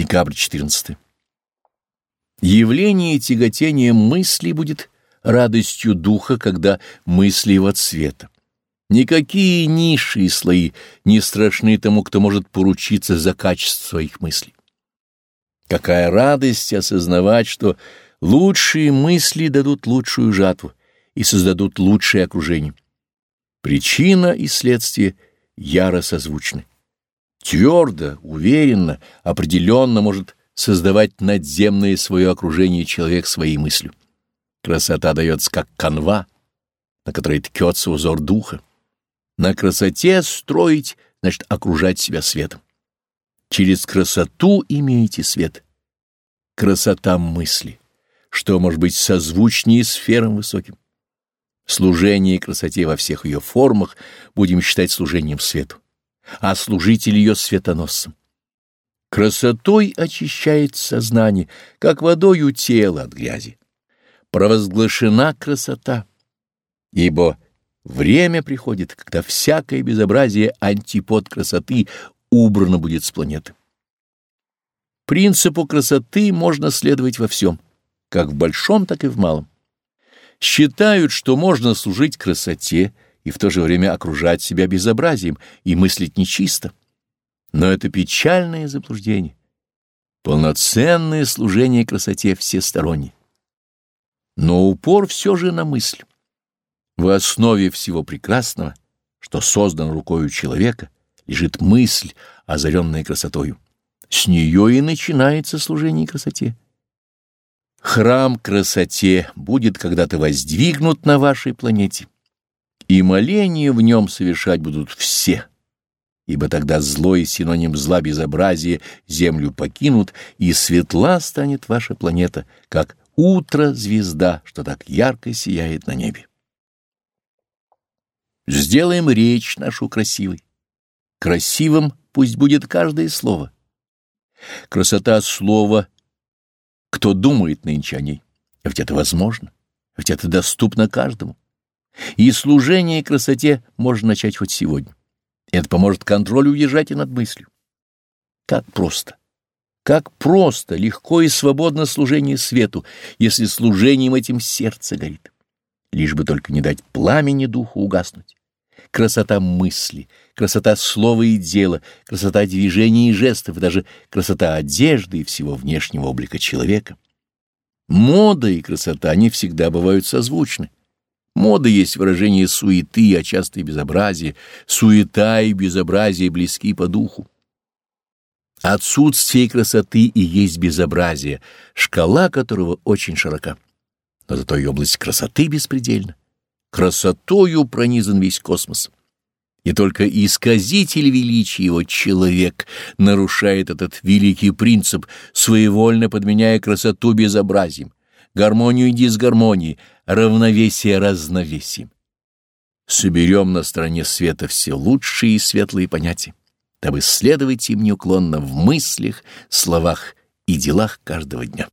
Декабрь 14. Явление тяготения мысли будет радостью духа, когда мысли его цвета. Никакие низшие слои не страшны тому, кто может поручиться за качество своих мыслей. Какая радость осознавать, что лучшие мысли дадут лучшую жатву и создадут лучшее окружение. Причина и следствие яро созвучны. Твердо, уверенно, определенно может создавать надземное свое окружение человек своей мыслью. Красота дается как канва, на которой ткется узор духа. На красоте строить, значит, окружать себя светом. Через красоту имеете свет. Красота мысли, что может быть созвучнее сферам высоким. Служение красоте во всех ее формах будем считать служением свету, а служитель ее светоносцем. Красотой очищает сознание, как водою тело от грязи. Провозглашена красота, ибо время приходит, когда всякое безобразие антипод красоты убрано будет с планеты. Принципу красоты можно следовать во всем, как в большом, так и в малом. Считают, что можно служить красоте и в то же время окружать себя безобразием и мыслить нечисто. Но это печальное заблуждение. Полноценное служение красоте всесторонне. Но упор все же на мысль. В основе всего прекрасного, что создано рукою человека, лежит мысль, озаренная красотою. С нее и начинается служение красоте. Храм красоте будет когда-то воздвигнут на вашей планете, и моления в нем совершать будут все — ибо тогда злой синоним зла безобразия землю покинут, и светла станет ваша планета, как утро-звезда, что так ярко сияет на небе. Сделаем речь нашу красивой. Красивым пусть будет каждое слово. Красота слова, кто думает нынче о ней, ведь это возможно, ведь это доступно каждому. И служение красоте можно начать хоть сегодня. Это поможет контролю удержать и над мыслью. Как просто, как просто, легко и свободно служение свету, если служением этим сердце горит. Лишь бы только не дать пламени духу угаснуть. Красота мысли, красота слова и дела, красота движений и жестов, даже красота одежды и всего внешнего облика человека. Мода и красота не всегда бывают созвучны. Мода есть выражение суеты, а часто и безобразия. Суета и безобразие близки по духу. Отсутствие красоты и есть безобразие, шкала которого очень широка. Но зато и область красоты беспредельна. Красотою пронизан весь космос. И только исказитель величия его человек нарушает этот великий принцип, своевольно подменяя красоту безобразием гармонию и дисгармонии, равновесие разновесием. Соберем на стороне света все лучшие и светлые понятия, дабы следовать им неуклонно в мыслях, словах и делах каждого дня.